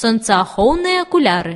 сонцаахоўныя акуляры